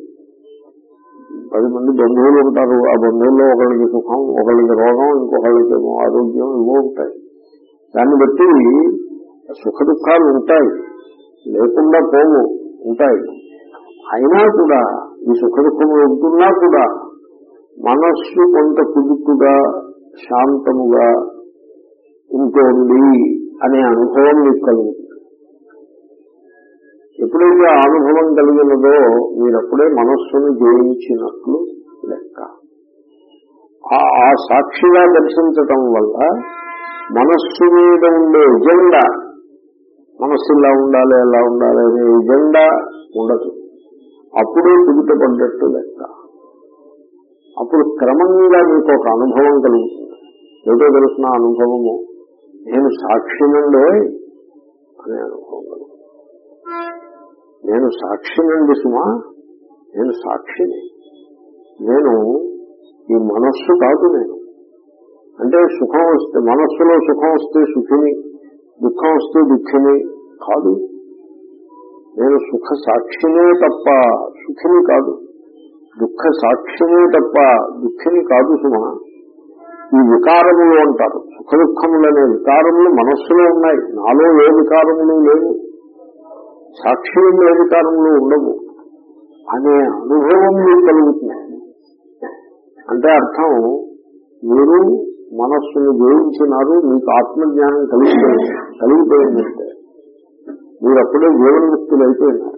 [SPEAKER 1] పది మంది బంధువులు ఉంటారు. ఆ బంధువుల్లో ఒకళ్ళకి సుఖం ఒకళ్ళకి రోగం ఇంకొకళ్ళకి ఆరోగ్యం ఇవో ఉంటాయి. దాన్ని బట్టి సుఖ దుఃఖాలు ఉంటాయి. లేకుండా పోవు ఉంటాయి. అయినా కూడా ఈ సుఖ దుఃఖములు ఉంటున్నా కూడా మనస్సు కొంత కుదుపుగా శాంతముగా ఇంకోండి అనే అనుభవం మీకు కలుగుతుంది ఎప్పుడైతే ఆ అనుభవం కలిగినదో మీరప్పుడే మనస్సును జయించినట్లు లెక్క. ఆ- ఆ సాక్షిగా దర్శించటం వల్ల మనస్సు మీద ఉండే ఎజెండా మనస్సు ఇలా ఉండాలి ఎలా ఉండాలి అనే ఎజెండా ఉండదు. అప్పుడే కుదుట పడ్డట్టు లెక్క. అప్పుడు క్రమంగా మీకు ఒక అనుభవం కలుగుతుంది. ఏదో తెలిసిన అనుభవము. నేను సాక్షినండే అనే అనుభవం నేను సాక్షినండి సుమా నేను సాక్షిని. నేను ఈ మనస్సు కాదు నేను. అంటే సుఖం వస్తే మనస్సులో సుఖం వస్తే సుఖిని దుఃఖం వస్తే దుఃఖిని కాదు. నేను సుఖ సాక్షినే తప్ప సుఖిని కాదు. దుఃఖ సాక్షినే తప్ప దుఃఖిని కాదు సుమా. ఈ వికారములు అంటారు. సుఖ దుఃఖములు అనే వికారములు మనస్సులో ఉన్నాయి. నాలో ఏ వికారములు లేవు. సాక్షిలో ఏ వికారములు ఉండవు. అనే అనుభవం మీకు కలుగుతుంది. అంటే అర్థం మీరు మనస్సును జయించినారు మీకు ఆత్మజ్ఞానం కలిగిపోయింది. కలిగిపోయిందంటే మీరు అప్పుడే జీవన్ముక్తులు అయిపోయినారు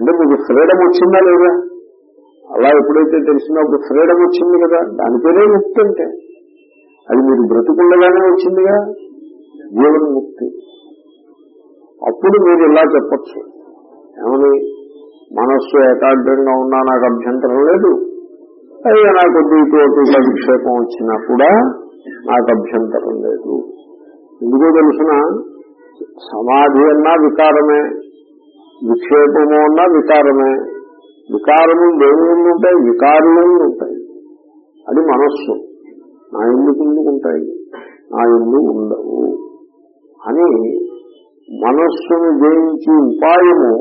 [SPEAKER 1] అంటే మీకు ఫ్రీడమ్ వచ్చిందా లేదా? అలా ఎప్పుడైతే తెలిసినప్పుడు ఫ్రీడమ్ వచ్చింది కదా. దాని పేరే ముక్తి అంటే. అది మీరు బ్రతుకుండగానే వచ్చిందిగా? జీవన్ముక్తి అప్పుడు మీరు ఇలా చెప్పచ్చు. ఏమని? మనస్సు ఏకాగ్రంగా ఉన్నా నాకు అభ్యంతరం లేదు. అయ్యా నాకు ఇటువంటి విక్షేపం వచ్చినా కూడా నాకు అభ్యంతరం లేదు. ఎందుకో తెలుసిన? సమాధి అన్నా వికారమే. విక్షేపము అన్నా వికారమే. వికారము దేవుళ్ళు ఉంటాయి? వికారులు ఉంటాయి. అది మనస్సు. నా ఎందుకు ఉంటాయి నా ఎందు ఉండవు. అని మనస్సును జయించి ఉపాయము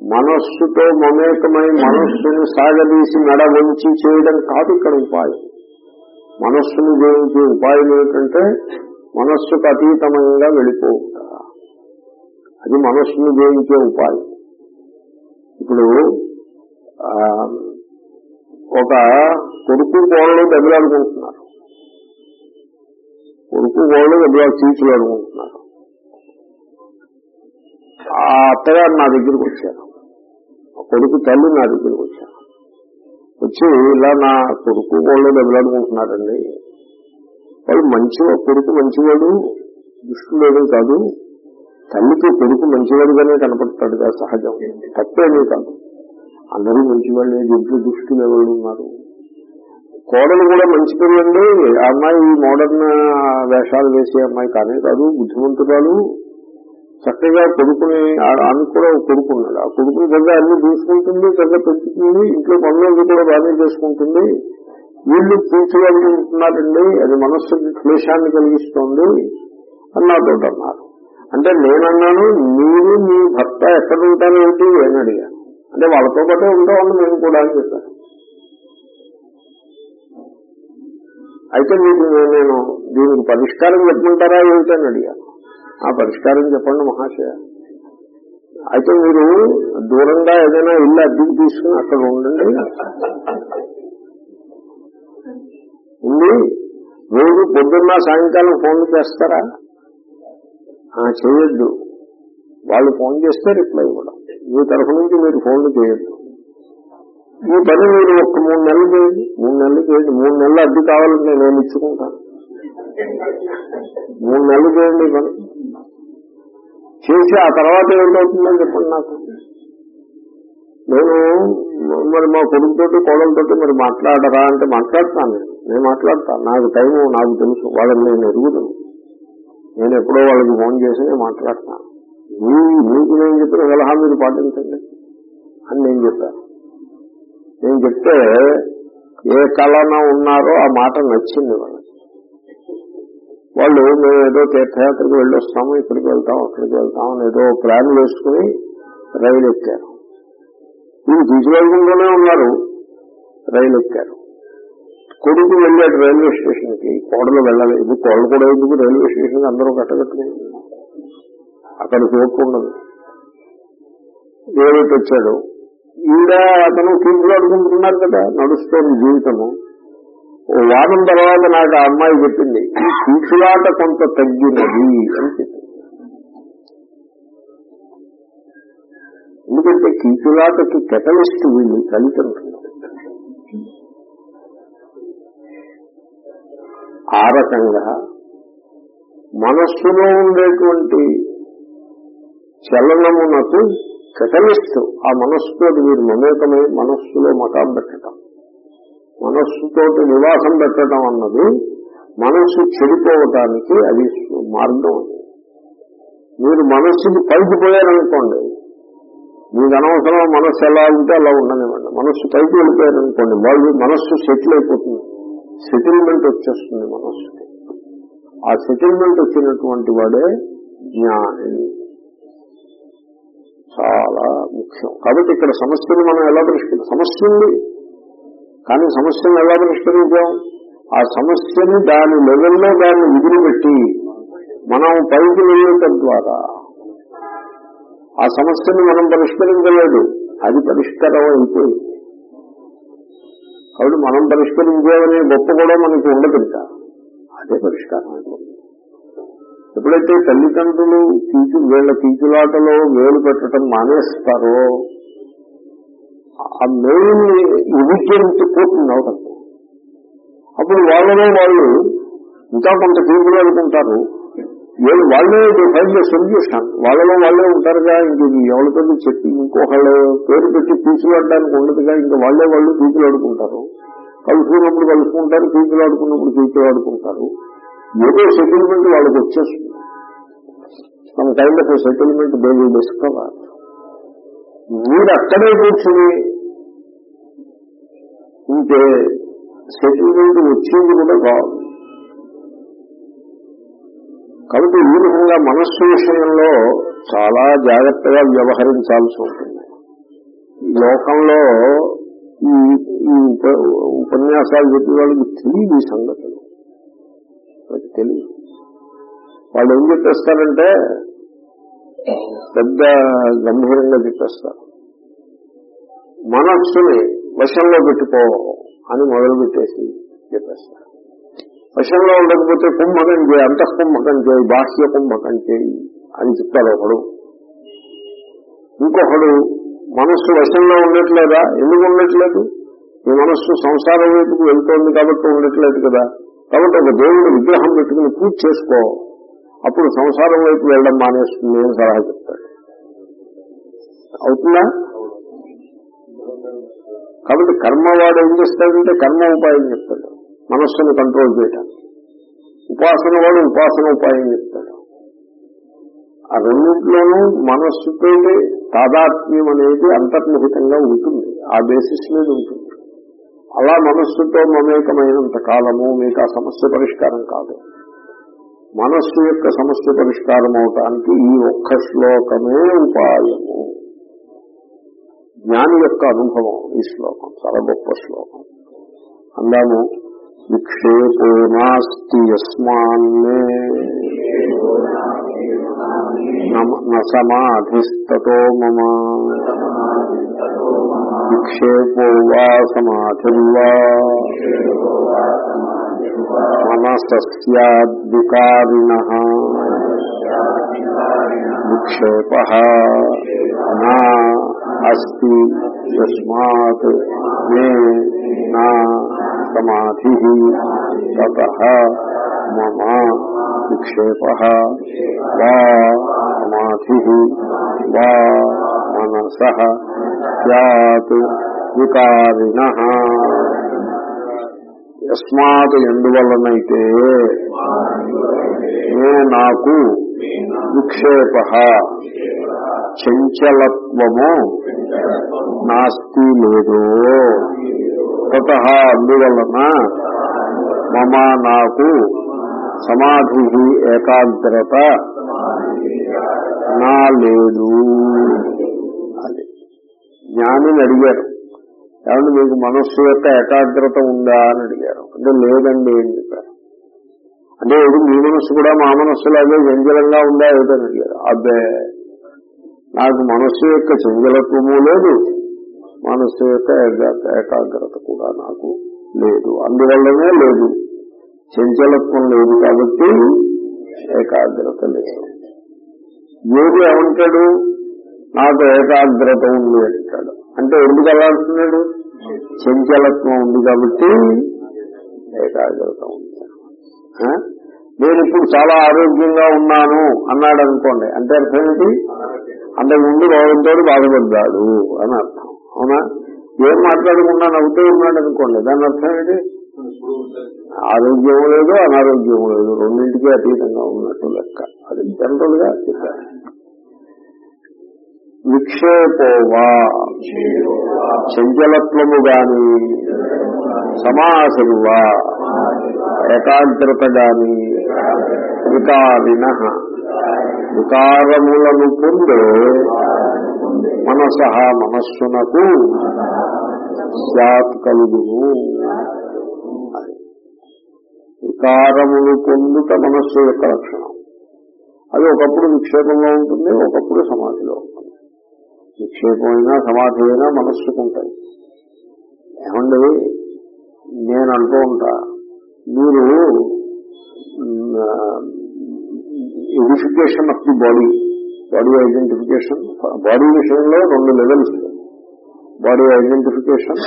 [SPEAKER 1] మనస్సుతో మమేకమై మనస్సును సాగదీసి నడవంచి చేయడం కాదు ఇక్కడ ఉపాయం. మనస్సును జయించే ఉపాయం ఏమిటంటే మనస్సుకు అతీతమంగా వెళ్ళిపోవుట అది మనస్సును జయించే ఉపాయం. ఇప్పుడు ఒక కొడుకు కోళ్ళు దెబ్బలాడుకుంటున్నారు కొడుకు కోళ్ళు దెబ్బలాడు చీచులాడుకుంటున్నారు ఆ అత్తగారు నా దగ్గరికి వచ్చారు. ఆ కొడుకు తల్లి నా దగ్గరికి వచ్చారు. వచ్చి ఇలా నా కొడుకు వాళ్ళు దెబ్బలాడుకుంటున్నారండి. వాళ్ళు మంచి కొడుకు మంచివాడు దుష్టులేడు కాదు. తల్లికి కొడుకు మంచివాడుగానే కనపడతాడు కదా సహజం. తప్పేమీ కాదు. అందరూ మంచివాళ్ళే దీంట్లో దుష్టులు ఎవరు ఉన్నారు? కోడలు కూడా మంచి పిల్లండి ఆ అమ్మాయి ఈ మోడర్న్ వేషాలు వేసే అమ్మాయి కానీ కాదు బుద్ధిమంతురాలు చక్కగా కొడుకుని ఆ- కూడా కొడుకున్నాడు ఆ కొడుకుని చక్కగా అన్ని చూసుకుంటుంది చక్కగా పెంచుతుంది ఇంట్లో పనులు కూడా బాగానే చేసుకుంటుంది. వీళ్ళు పూర్తిగా అది మనస్సుకి క్లేశాన్ని కలిగిస్తోంది అని నాతో అన్నారు. అంటే నేనన్నాను మీరు మీ భర్త ఎక్కడ ఉంటారు ఏంటి అని అడిగాను. అంటే వాళ్ళతో పాటే ఉంటామని నేను కూడా అని చెప్పాను. అయితే మీకు నేను దీనికి పరిష్కారం చెప్పమంటారా ఏమిటని అడిగాను ఆ పరిష్కారం చెప్పండి మహాశయ. అయితే మీరు దూరంగా ఏదైనా ఇల్లు అద్దెకి తీసుకుని అక్కడ ఉండండి ఉండి రోజు పొద్దున్న సాయంకాలం ఫోన్ చేస్తారా? చేయొద్దు. వాళ్ళు ఫోన్ చేస్తే రిప్లై ఇవ్వడం. మీ తరఫు నుంచి మీరు ఫోన్లు చేయొద్దు. ఈ పని మీరు ఒక మూడు నెలలు చేయండి మూడు నెలలు చేయండి మూడు నెలలు అడ్డు కావాలంటే నేను ఇచ్చుకుంటాను మూడు నెలలు చేయండి పని. చేసి ఆ తర్వాత ఏమిటవుతుందని చెప్పండి నాకు. నేను మరి మా కొడుకుతోటి కోడలతోటి మరి మాట్లాడరా అంటే మాట్లాడతాను నేను. మాట్లాడతాను నాకు టైం నాకు తెలుసు. వాళ్ళని నేను ఎరుగుదను. నేను ఎప్పుడో వాళ్ళకి ఫోన్ చేసి నేను మాట్లాడతాను. మీకు నేను చెప్పిన సలహా మీరు పాటించండి అని నేను చెప్పాను. నేను చెప్తే ఏ కళన ఉన్నారో ఆ మాట నచ్చింది వాళ్ళకి. వాళ్ళు మేము ఏదో తీర్థయాత్రకు వెళ్ళొస్తాము ఇక్కడికి వెళ్తాం అక్కడికి వెళ్తాం అని ఏదో ప్లాన్ వేసుకుని రైలు ఎక్కారు. వీళ్ళు తీసుకెళ్ళకుండానే ఉన్నారు రైలు ఎక్కారు. కొడుకు వెళ్ళాడు రైల్వే స్టేషన్కి కోడలు వెళ్ళలేదు కోడలు కూడా ఎందుకు రైల్వే స్టేషన్ అందరూ కట్టగట్టుకుని అక్కడ చోటు ఉండదు. ఏదైతే వచ్చాడు ఈడ అతను కీర్తులు అడుగుతున్నారు కదా నడుస్తుంది జీవితము. ఓ వారం తర్వాత నాకు ఆ అమ్మాయి చెప్పింది ఈ కీచులాట కొంత తగ్గినది అని చెప్పింది ఎందుకంటే కీచులాటకి కెటలిస్ట్ వీళ్ళు తల్లిదండ్రులు ఆ రకంగా మనస్సులో ఉండేటువంటి చలనమునకు కెటలిస్ట్ ఆ మనస్సుతో మీరు మమేకమై మనస్సులో మకాం పెట్టడం. మనస్సుతోటి నివాసం పెట్టడం అన్నది మనస్సు చెడిపోవటానికి అది మార్గం అది. మీరు మనస్సుకి పైకి పోయారనుకోండి మీకు అనవసరం మనస్సు ఎలా ఉంటే అలా ఉండనివ్వండి. మనస్సు పైకి వెళ్ళిపోయారనుకోండి వాళ్ళు మనస్సు సెటిల్ అయిపోతుంది. సెటిల్మెంట్ వచ్చేస్తుంది మనస్సుకి. ఆ సెటిల్మెంట్ వచ్చినటువంటి వాడే జ్ఞాని. చాలా ముఖ్యం. కాబట్టి ఇక్కడ సమస్యను మనం ఎలా పరిష్కరి సమస్య ఉంది. కానీ సమస్యను ఎలా పరిష్కరించాం? ఆ సమస్యని దాని లెవెల్లో దాన్ని విదిలిపెట్టి మనం పైకి వెళ్ళటం ద్వారా. ఆ సమస్యను మనం పరిష్కరించలేదు. అది పరిష్కారం అయిపోయింది. కాబట్టి మనం పరిష్కరించేవనే గొప్ప కూడా మనకి ఉండదు అదే పరిష్కారం అయిపోతుంది. ఎప్పుడైతే తల్లిదండ్రులు తీసు వీళ్ళ తీచులాటలో వేలు పెట్టడం మానేస్తారో ఆ మేలుని విభజించిపోతుంది అవతల అప్పుడు వాళ్ళలో వాళ్ళు ఇంకా కొంత తీర్పులు అనుకుంటారు వీళ్ళు వాళ్ళే ఫైన్ ద సొల్యూషన్ వాళ్ళలో వాళ్ళే ఉంటారుగా ఇంక ఇది ఎవరితో చెప్పి ఇంకొకళ్ళు పేరు పెట్టి తీసుకులాడడానికి ఉండదుగా ఇంకా వాళ్ళే వాళ్ళు తీసుకులాడుకుంటారు కలుసుకున్నప్పుడు కలుసుకుంటారు తీసుకులాడుకున్నప్పుడు తీసుకులాడుకుంటారు ఏదో సెటిల్మెంట్ వాళ్ళకి వచ్చేస్తుంది. సమ్ కైండ్ ఆఫ్ సెటిల్మెంట్ దేవి విల్ డిస్కవర్ మీరు అక్కడే కూర్చుని ఇంకే సెటిల్మెంట్ వచ్చింది కూడా కాదు. కాబట్టి ఈ విధంగా మనస్సు విషయంలో చాలా జాగ్రత్తగా వ్యవహరించాల్సి ఉంటుంది. లోకంలో ఈ ఉపన్యాసాలు చెప్పే వాళ్ళకి తెలియదు ఈ సంగతులు వాళ్ళకి తెలియదు. వాళ్ళు ఏం చెప్పేస్తారంటే పెద్ద గంభీరంగా చెప్పేస్తారు. మనస్సుని వశంలో పెట్టుకో అని మొదలు పెట్టేసి చెప్పేస్తారు. వశంలో ఉండకపోతే కుంభకం చేయి అంతఃకుంభకం చేయి బాహ్య కుంభకం చేయి అని చెప్తారు ఒకడు. ఇంకొకడు మనస్సు వశంలో ఉండట్లేదా? ఎందుకు ఉండట్లేదు? ఈ మనస్సు సంసారం వైపుకు వెళ్తోంది కాబట్టి ఉండట్లేదు కదా. కాబట్టి ఒక దేవుడు విగ్రహం పెట్టుకుని పూజ చేసుకో. అప్పుడు సంసారం వైపు వెళ్ళడం మానేస్తుంది అని సలహా చెప్తాడు. అవుతుందా? కాబట్టి కర్మ వాడు ఏం చేస్తాడంటే కర్మ ఉపాయం చెప్తాడు. మనస్సును కంట్రోల్ చేయటం ఉపాసన వాడు ఉపాసన ఉపాయం చెప్తాడు. ఆ రెండింటిలోనూ మనస్సుతో తాదాత్మ్యం అనేది అంతర్నిహితంగా ఉంటుంది. ఆ బేసిస్ మీద ఉంటుంది. అలా మనస్సుతో మమేకమైనంత కాలము మీకు ఆ సమస్య పరిష్కారం కాదు. మనస్సు యొక్క సమస్య పరిష్కారం అవటానికి ఈ ఒక్క శ్లోకమే ఉపాయము. జ్ఞాని యొక్క అనుభవం ఈ శ్లోకం చాలా గొప్ప శ్లోకం. అందాము విక్షేపో నాస్తి యస్మాన్నే నమ- సమాధిస్తతో మమ. విక్షేపో వా సమాధిర్వా మనసస్యాద్వికారిణ విక్షేప నా అస్తి యస్మాత్ మే నా సమాధి తత మమ విక్షేప వా సమాధి వా మనస సత్ వికారిణ యస్మాత్ ఎందువలనైతే నే నాకు విక్షేప చంచలత్వము నాస్తి లేదు। తత అందువలన మమ నాకు సమాధి ఏకాగ్రత నా లేదు। జ్ఞానిని అడిగారు. ఏమంటే మీకు మనస్సు యొక్క ఏకాగ్రత ఉందా అని అడిగారు. అంటే లేదండి అని చెప్పారు. అంటే ఏది మీ మనస్సు కూడా మా మనస్సులాగే చంచలంగా ఉందా ఏదని అడిగారు. అబ్బే నాకు మనస్సు యొక్క చంజలత్వము లేదు. మనస్సు యొక్క ఏకాగ్రత కూడా నాకు లేదు. అందువల్లనే లేదు. చంచలత్వం లేదు కాబట్టి ఏకాగ్రత లేదు. యోగి ఏమంటాడు? నాకు ఏకాగ్రత ఉంది అంటాడు. అంటే ఎందుకు అలా అంటున్నాడు? చంచలత్వం ఉంది కాబట్టి ఏకాగ్రత ఉంది. నేను ఇప్పుడు చాలా ఆరోగ్యంగా ఉన్నాను అన్నాడు అనుకోండి. అంటే అర్థం ఏంటి? అంతకు ముందు రోగంతో బాధపడ్డాడు అని అర్థం. అవునా? ఏం మాట్లాడకుండా నవ్వుతూ ఉన్నాడు అనుకోండి. దాని అర్థం ఏంటి? ఆరోగ్యం లేదు అనారోగ్యం లేదు. రెండింటికి అతీతంగా ఉన్నట్టు లెక్క. అది జనరల్గా చెప్పారు. విక్షేపోవా. చంచలత్వము గాని సమాసరువా ఏకాగ్రత గాని వికారిణ. వికారములను పొందే మనస మనస్సునకు సాత్ కలుగును. వికారములు పొందుట మనస్సు యొక్క లక్షణం. అది ఒకప్పుడు విక్షేపంలో ఉంటుంది ఒకప్పుడు సమాధిలో ఉంటుంది. నిక్షేపమైనా సమాధి అయినా మనస్సుకు ఉంటాయి. ఏమండి? నేను అంటూ ఉంటా మీరు edification of the body body identification body విషయంలో రెండు levels body identification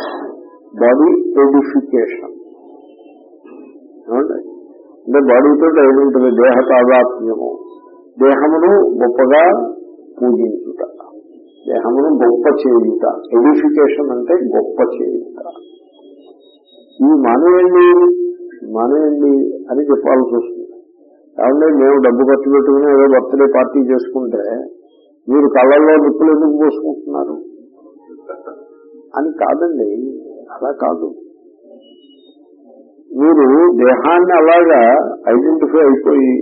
[SPEAKER 1] body edification ఏమండి? అంటే బాడీతో ఐడెంటిఫై దేహ తాదాత్మ్యము. దేహమును గొప్పగా పూజించుట. దేహమును గొప్ప చేయుట. ఎడిఫికేషన్ అంటే గొప్ప చేయుట. ఈ మానేయండి మానేయండి అని చెప్పాల్సి వస్తుంది. కాబట్టి మేము డబ్బు ఖర్చు పెట్టుకుని ఏదో బర్త్డే పార్టీ చేసుకుంటే మీరు కళ్ళల్లో నిప్పులు ఎందుకు పోసుకుంటున్నారు? అని కాదండి అలా కాదు. మీరు దేహాన్ని అలాగా ఐడెంటిఫై అయిపోయి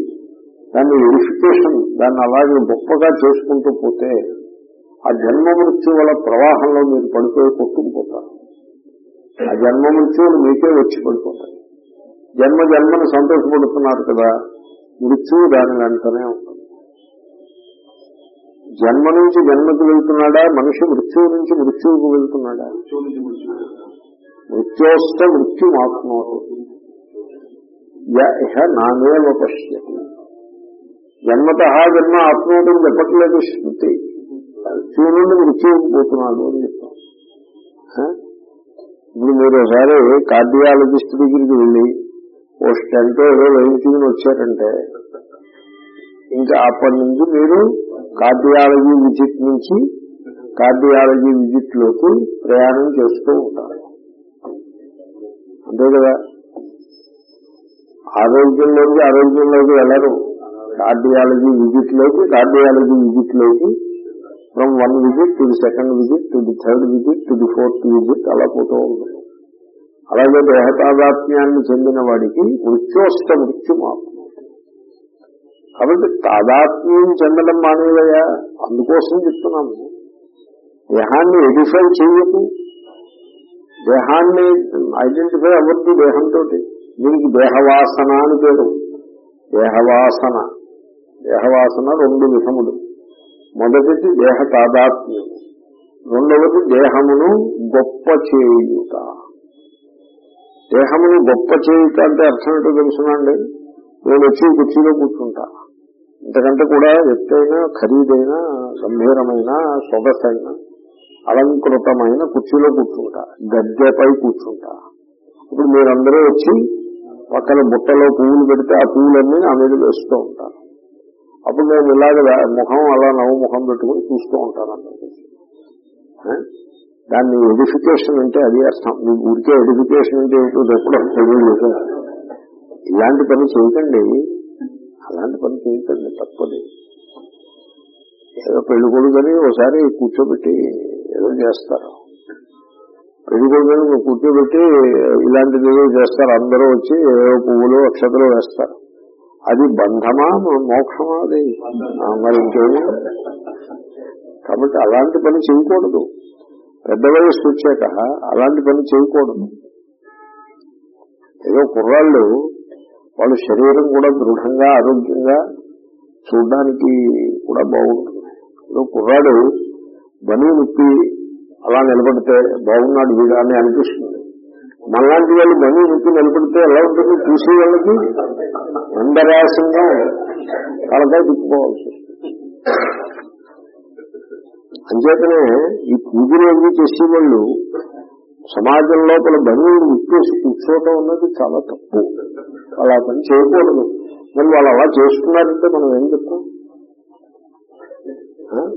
[SPEAKER 1] దాన్ని వెరిఫికేషన్ దాన్ని అలాగే గొప్పగా చేసుకుంటూ పోతే ఆ జన్మ మృత్యువుల ప్రవాహంలో మీరు పడిపోయి కొట్టుకుపోతారు. ఆ జన్మ మృత్యువులు మీకే వచ్చి పడిపోతాయి. జన్మ జన్మను సంతోషపడుతున్నారు కదా మృత్యువు దాని వెంటనే ఉంటుంది. జన్మ నుంచి జన్మకు వెళ్తున్నాడా మనిషి మృత్యువు నుంచి మృత్యువుకు వెళ్తున్నాడా? మృత్యోస్త మృత్యు మాత్మోతు ఇహ నానేవ పశ్యతి. జన్మత జన్మ ఆత్మవుతుంది చెప్పట్లేదు శృతి. చూడండి నుండి అని చెప్తాం. ఇప్పుడు మీరు ఒకసారి కార్డియాలజిస్ట్ దగ్గరికి వెళ్ళి ఓ స్టెంటో ఏదో వేయించుకుని వచ్చారంటే ఇంకా అప్పటి నుంచి మీరు కార్డియాలజీ విజిట్ నుంచి కార్డియాలజీ విజిట్లోకి ప్రయాణం చేస్తూ ఉంటారు. అంతే కదా? ఆరోగ్యంలోకి ఆరోగ్యంలోకి వెళ్ళరు. కార్డియాలజీ విజిట్లోకి cardiology విజిట్లోకి from one visit to the second visit to the third visit to the fourth visit అలా పోతూ ఉంటుంది. అలాగే దేహతాదాత్మ్యాన్ని చెందిన వాడికి మృత్యోష్ట మృత్యు కాబట్టి తాదాత్మ్యం చెందడం మానేవయ్యా? అందుకోసం చెప్తున్నాము. దేహాన్ని ఎడిఫై చేయకు. దేహాన్ని ఐడెంటిఫై అవ్వద్దు దేహంతో దీనికి దేహవాసన అని పేరు. దేహవాసన. దేహవాసన రెండు విధములు. మొదటిది దేహ తాదాత్మ్యము రెండవది దేహమును గొప్ప చేయుట. దేహమును గొప్ప చేయుట అంటే అర్థం ఏంటో తెలుసునండి నేను వచ్చి కుర్చీలో కూర్చుంటా. ఇంతకంటే కూడా ఎత్తైన ఖరీదైన గంభీరమైన సొగసైన అలంకృతమైన కుర్చీలో కూర్చుంటా. గద్దెపై కూర్చుంటా. ఇప్పుడు మీరందరూ వచ్చి పక్కన బుట్టలో పువ్వులు పెడితే ఆ పువ్వులన్నీ నా మీద వేస్తూ ఉంటారు. అప్పుడు నేను ఇలాగ ముఖం అలా నవ్వు ముఖం పెట్టుకుని చూస్తూ ఉంటాను అందరికీ దాన్ని ఎడిఫికేషన్ అంటే అది అర్థం. మీ ఊరికే ఎడిఫికేషన్ అంటే ఏంటో చెప్పడం ఇలాంటి పని చేయకండి అలాంటి పని చేయకండి తప్పది. ఏదో పెళ్ళి కొడుకుని ఒకసారి కూర్చోబెట్టి ఏదో చేస్తారు. పెళ్ళి కొడుకుని కూర్చోబెట్టి ఇలాంటిది ఏదో చేస్తారు. అందరూ వచ్చి ఏదో పువ్వులు అక్షతలు వేస్తారు. అది బంధమా మోక్షమా అది? మరి ఇంకేమి? కాబట్టి అలాంటి పని చేయకూడదు. పెద్ద వయస్సు వచ్చాక అలాంటి పని చేయకూడదు. ఏదో కుర్రాళ్ళు వాళ్ళ శరీరం కూడా దృఢంగా ఆరోగ్యంగా చూడడానికి కూడా బాగుంటుంది. ఏదో కుర్రాడు బని నొప్పి అలా నిలబడితే బాగున్నాడు వీడు అని అనిపిస్తుంది. మనలాంటి వాళ్ళు బని నొప్పి నిలబడితే ఎలా ఉంటుంది? చూసే వాళ్ళకి ఎందరాశంగా తలకాయ తిప్పుకోవాల్సి అంచేతనే ఈ పూజలు అవి చేసేవాళ్ళు సమాజం లోపల బంధువులు ఉప్పేసి కూర్చోవటం అన్నది చాలా తప్పు. అలా పని చేయకూడదు. మరి వాళ్ళు అలా చేస్తున్నారంటే మనం ఏం చెప్తాం?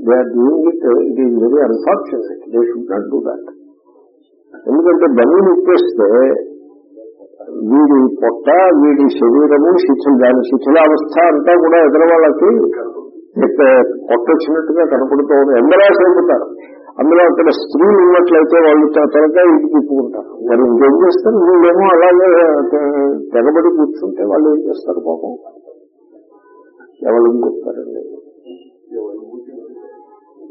[SPEAKER 1] They are doing it it is very unfortunate they should not do that ఎందుకంటే బంధువులు ఉప్పేస్తే వీడి పొట్ట వీడి శరీరము శిథిల దాని శిథిలావస్థ అంతా కూడా ఎదురు వాళ్ళకి కొట్టొచ్చినట్టుగా కనపడుతూ ఉంది. ఎందరో చెబుతారు అందులో అక్కడ స్త్రీలు ఉన్నట్లయితే వాళ్ళు తరగా ఇంటి తిప్పుకుంటారు మరి ఇంకేం చేస్తారు? వీళ్ళేమో అలాగే తెగబడి కూర్చుంటే వాళ్ళు ఏం చేస్తారు పాపం? ఎవరికి చెప్తారండి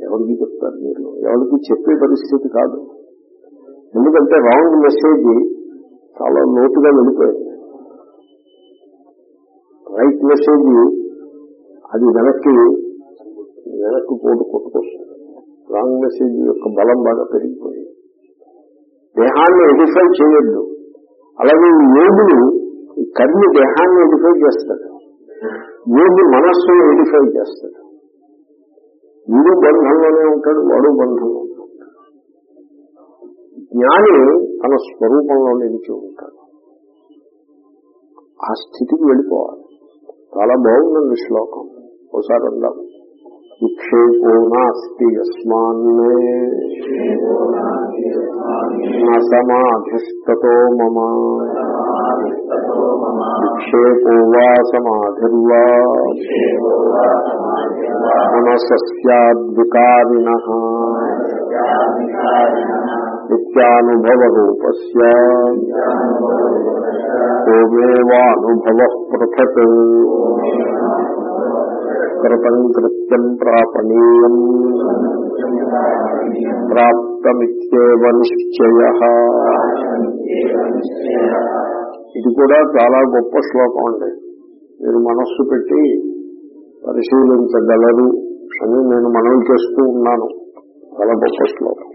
[SPEAKER 1] ఎవరికి చెప్తారు మీరు? ఎవరికి చెప్పే పరిస్థితి కాదు. ఎందుకంటే రాంగ్ మెసేజ్ చాలా లోతుగా వెళ్ళిపోయింది రైట్ మెసేజ్ అది వెనక్కి వెనక్కి పోటు కొట్టుకొస్తుంది. రాంగ్ మెసేజ్ యొక్క బలం బాగా పెరిగిపోయింది. దేహాన్ని ఎడిఫై చేయొద్దు. అలాగే ఈ యోగులు ఈ కర్మి దేహాన్ని ఎడిఫై చేస్తాడు యోగి మనస్సును ఎడిఫై చేస్తాడు వీడు బంధంలోనే ఉంటాడు వాడు బంధంలో ఉంటాడు. జ్ఞాని తన స్వరూపంలో నిలిచి ఉంటాడు. ఆ స్థితికి వెళ్ళిపోవాలి. చాలా బాగుందండి శ్లోకం. ఒకసారి అందాం విక్షేపో నాస్తి యస్మాన్నే న సమాధిస్తతో మమ. విక్షేపో వా సమాధిర్వా మనసస్యాద్వికారిణ నిత్యానుభవరూపస్య కోమేవానుభవ పృథక్ కృతం కృత్యం ప్రాపణీయం ప్రాప్తమిత్యేవ నిశ్చయ ఇది కూడా చాలా గొప్ప శ్లోకం అండి. మీరు మనస్సు పెట్టి పరిశీలించగలరు అని నేను మనవి చేస్తూ ఉన్నాను. చాలా గొప్ప శ్లోకం.